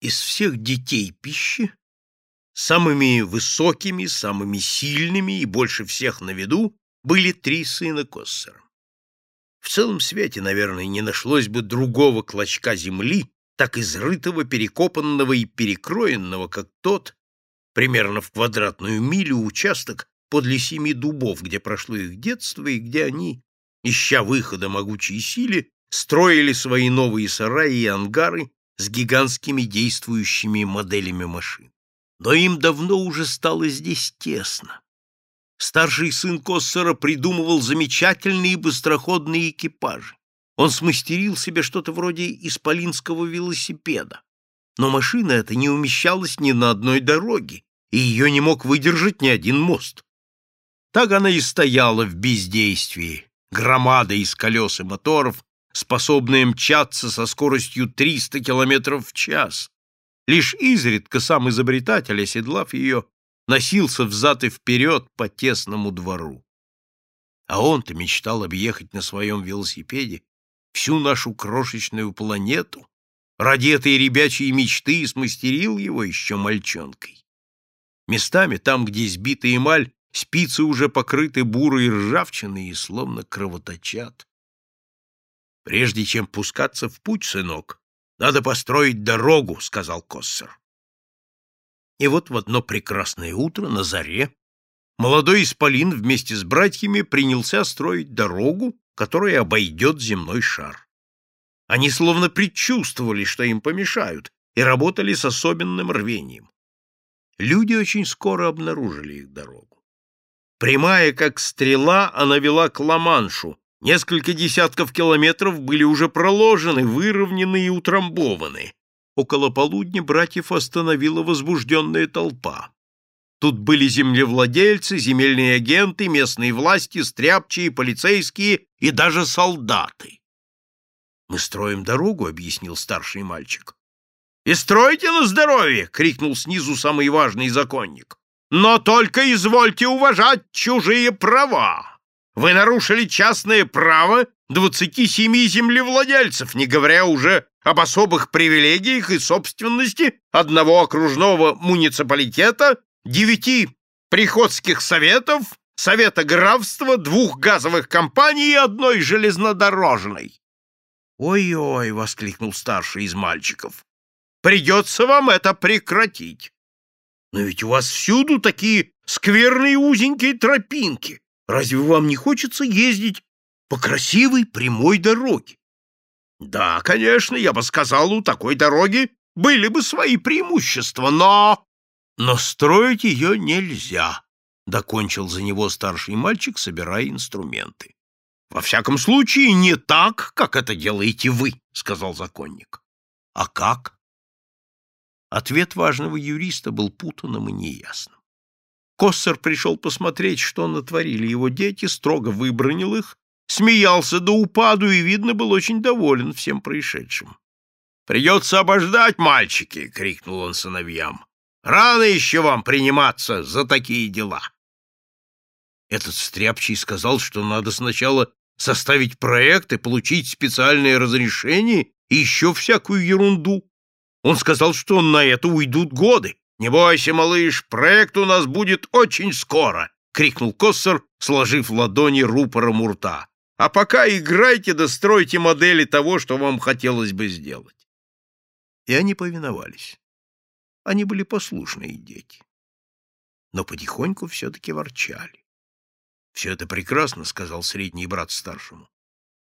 Из всех детей пищи самыми высокими, самыми сильными и больше всех на виду были три сына Коссера. В целом свете, наверное, не нашлось бы другого клочка земли, так изрытого, перекопанного и перекроенного, как тот, примерно в квадратную милю участок подле семи дубов, где прошло их детство и где они, ища выхода могучей силе, строили свои новые сараи и ангары с гигантскими действующими моделями машин. Но им давно уже стало здесь тесно. Старший сын Коссера придумывал замечательные быстроходные экипажи. Он смастерил себе что-то вроде исполинского велосипеда. Но машина эта не умещалась ни на одной дороге, и ее не мог выдержать ни один мост. Так она и стояла в бездействии, громада из колес и моторов, способная мчаться со скоростью 300 км в час. Лишь изредка сам изобретатель, оседлав ее, носился взад и вперед по тесному двору. А он-то мечтал объехать на своем велосипеде всю нашу крошечную планету, ради этой ребячьей мечты и смастерил его еще мальчонкой. Местами, там, где сбита эмаль, спицы уже покрыты бурой ржавчиной и словно кровоточат. Прежде чем пускаться в путь, сынок, надо построить дорогу, — сказал Коссер. И вот в одно прекрасное утро на заре молодой исполин вместе с братьями принялся строить дорогу, которая обойдет земной шар. Они словно предчувствовали, что им помешают, и работали с особенным рвением. Люди очень скоро обнаружили их дорогу. Прямая, как стрела, она вела к Ла-Маншу, Несколько десятков километров были уже проложены, выровнены и утрамбованы. Около полудня братьев остановила возбужденная толпа. Тут были землевладельцы, земельные агенты, местные власти, стряпчие, полицейские и даже солдаты. «Мы строим дорогу», — объяснил старший мальчик. «И стройте на здоровье!» — крикнул снизу самый важный законник. «Но только извольте уважать чужие права!» Вы нарушили частное право 27 землевладельцев, не говоря уже об особых привилегиях и собственности одного окружного муниципалитета, девяти приходских советов, совета графства, двух газовых компаний и одной железнодорожной. «Ой-ой!» — воскликнул старший из мальчиков. «Придется вам это прекратить. Но ведь у вас всюду такие скверные узенькие тропинки. Разве вам не хочется ездить по красивой прямой дороге? Да, конечно, я бы сказал, у такой дороги были бы свои преимущества, но... Но строить ее нельзя, — докончил за него старший мальчик, собирая инструменты. Во всяком случае, не так, как это делаете вы, — сказал законник. А как? Ответ важного юриста был путанным и неясным. Коссер пришел посмотреть, что натворили его дети, строго выбронил их, смеялся до упаду и, видно, был очень доволен всем происшедшим. «Придется обождать, мальчики!» — крикнул он сыновьям. «Рано еще вам приниматься за такие дела!» Этот стряпчий сказал, что надо сначала составить проект и получить специальное разрешение и еще всякую ерунду. Он сказал, что на это уйдут годы. «Не бойся, малыш, проект у нас будет очень скоро!» — крикнул Коссор, сложив ладони рупором у рта. «А пока играйте да стройте модели того, что вам хотелось бы сделать». И они повиновались. Они были послушные дети. Но потихоньку все-таки ворчали. «Все это прекрасно», — сказал средний брат старшему.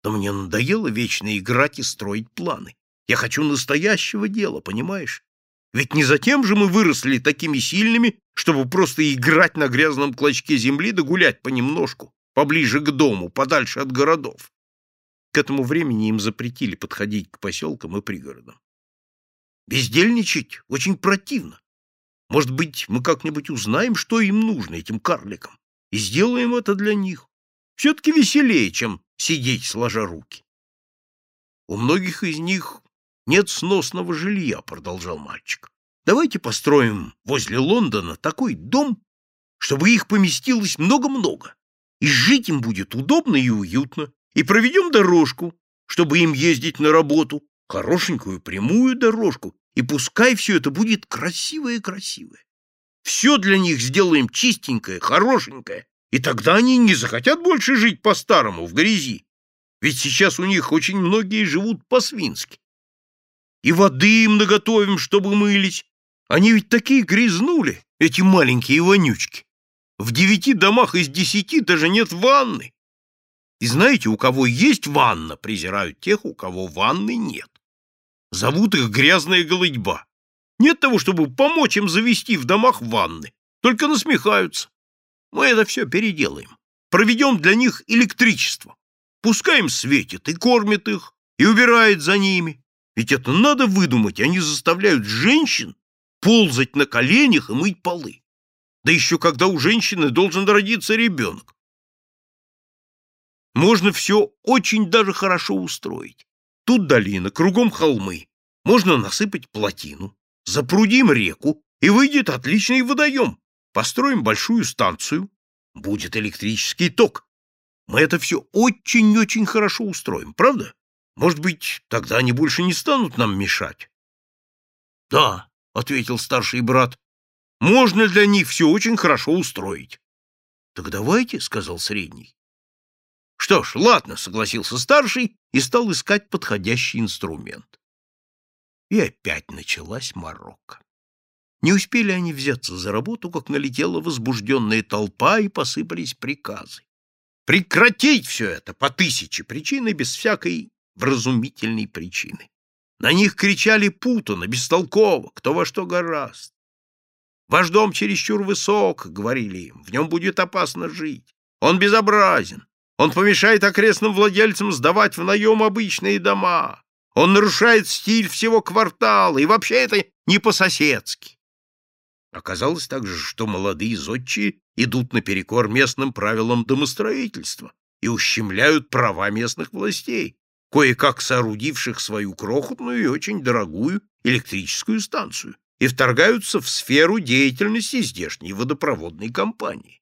«Но мне надоело вечно играть и строить планы. Я хочу настоящего дела, понимаешь? Ведь не затем же мы выросли такими сильными, чтобы просто играть на грязном клочке земли да гулять понемножку, поближе к дому, подальше от городов. К этому времени им запретили подходить к поселкам и пригородам. Бездельничать очень противно. Может быть, мы как-нибудь узнаем, что им нужно, этим карликам, и сделаем это для них. Все-таки веселее, чем сидеть сложа руки. У многих из них нет сносного жилья, продолжал мальчик. Давайте построим возле Лондона такой дом, чтобы их поместилось много-много, и жить им будет удобно и уютно, и проведем дорожку, чтобы им ездить на работу, хорошенькую прямую дорожку, и пускай все это будет красивое-красивое. Все для них сделаем чистенькое, хорошенькое, и тогда они не захотят больше жить по-старому, в грязи. Ведь сейчас у них очень многие живут по-свински. И воды им наготовим, чтобы мылись. Они ведь такие грязнули, эти маленькие вонючки. В девяти домах из десяти даже нет ванны. И знаете, у кого есть ванна, презирают тех, у кого ванны нет. Зовут их грязная голыдьба. Нет того, чтобы помочь им завести в домах ванны. Только насмехаются. Мы это все переделаем. Проведем для них электричество. Пускай им светит и кормит их, и убирает за ними. Ведь это надо выдумать, они заставляют женщин ползать на коленях и мыть полы. Да еще когда у женщины должен родиться ребенок. Можно все очень даже хорошо устроить. Тут долина, кругом холмы. Можно насыпать плотину, запрудим реку, и выйдет отличный водоем. Построим большую станцию, будет электрический ток. Мы это все очень-очень хорошо устроим, правда? Может быть, тогда они больше не станут нам мешать? — Да, — ответил старший брат, — можно для них все очень хорошо устроить. — Так давайте, — сказал средний. — Что ж, ладно, — согласился старший и стал искать подходящий инструмент. И опять началась морока. Не успели они взяться за работу, как налетела возбужденная толпа и посыпались приказы. Прекратить все это по тысяче причин и без всякой вразумительной причины. На них кричали путано, бестолково, кто во что гораст. «Ваш дом чересчур высок», — говорили им, — «в нем будет опасно жить. Он безобразен. Он помешает окрестным владельцам сдавать в наем обычные дома. Он нарушает стиль всего квартала, и вообще это не по-соседски». Оказалось также, что молодые зодчие идут наперекор местным правилам домостроительства и ущемляют права местных властей, кое-как соорудивших свою крохотную и очень дорогую электрическую станцию, и вторгаются в сферу деятельности здешней водопроводной компании.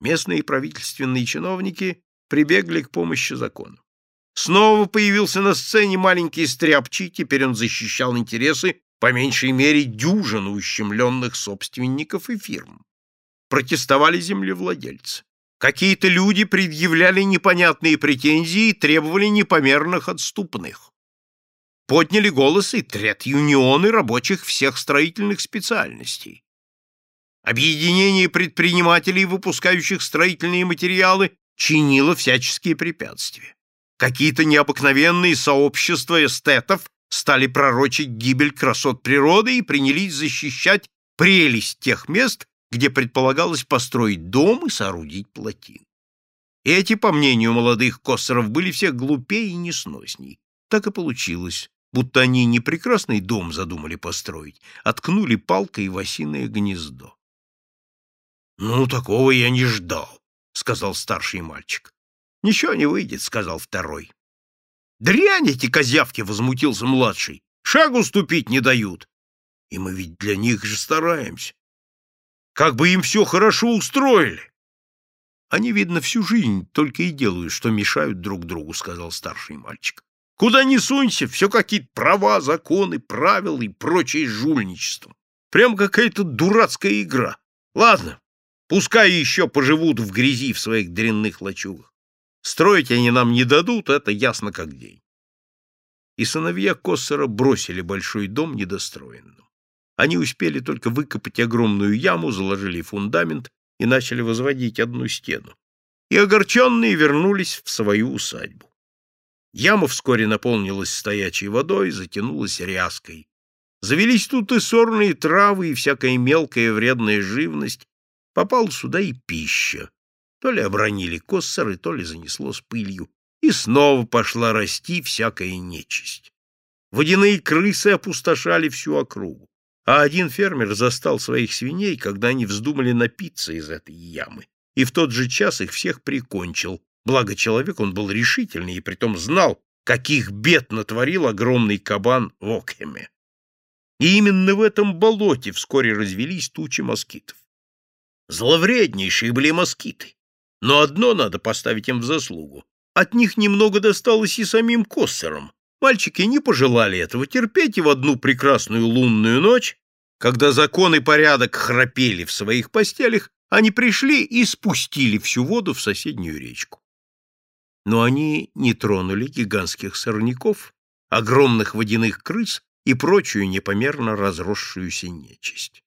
Местные правительственные чиновники прибегли к помощи закона. Снова появился на сцене маленький стряпчий, теперь он защищал интересы по меньшей мере дюжину ущемленных собственников и фирм. Протестовали землевладельцы. Какие-то люди предъявляли непонятные претензии и требовали непомерных отступных. Подняли голос и трет-юнионы рабочих всех строительных специальностей. Объединение предпринимателей, выпускающих строительные материалы, чинило всяческие препятствия. Какие-то необыкновенные сообщества эстетов стали пророчить гибель красот природы и принялись защищать прелесть тех мест, где предполагалось построить дом и соорудить плотину. Эти, по мнению молодых коссоров, были всех глупее и несносней. Так и получилось, будто они не прекрасный дом задумали построить, а ткнули палкой в осиное гнездо. — Ну, такого я не ждал, — сказал старший мальчик. — Ничего не выйдет, — сказал второй. — Дрянь эти козявки, — возмутился младший. — Шагу ступить не дают. И мы ведь для них же стараемся. Как бы им все хорошо устроили. Они, видно, всю жизнь только и делают, что мешают друг другу, сказал старший мальчик. Куда ни сунься, все какие-то права, законы, правила и прочее жульничество. Прям какая-то дурацкая игра. Ладно, пускай еще поживут в грязи в своих дрянных лачугах. Строить они нам не дадут, это ясно как день. И сыновья Коссера бросили большой дом недостроенным. Они успели только выкопать огромную яму, заложили фундамент и начали возводить одну стену. И огорченные вернулись в свою усадьбу. Яма вскоре наполнилась стоячей водой, затянулась ряской. Завелись тут и сорные травы, и всякая мелкая вредная живность. Попала сюда и пища. То ли обронили коссоры, то ли занесло с пылью. И снова пошла расти всякая нечисть. Водяные крысы опустошали всю округу а один фермер застал своих свиней, когда они вздумали напиться из этой ямы, и в тот же час их всех прикончил, благо человек он был решительный и притом знал, каких бед натворил огромный кабан в Окхеме. И именно в этом болоте вскоре развелись тучи москитов. Зловреднейшие были москиты, но одно надо поставить им в заслугу. От них немного досталось и самим коссерам, Мальчики не пожелали этого терпеть, и в одну прекрасную лунную ночь, когда закон и порядок храпели в своих постелях, они пришли и спустили всю воду в соседнюю речку. Но они не тронули гигантских сорняков, огромных водяных крыс и прочую непомерно разросшуюся нечисть.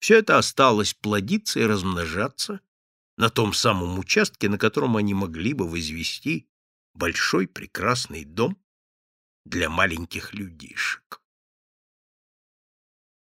Все это осталось плодиться и размножаться на том самом участке, на котором они могли бы возвести большой прекрасный дом для маленьких людишек.